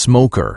smoker.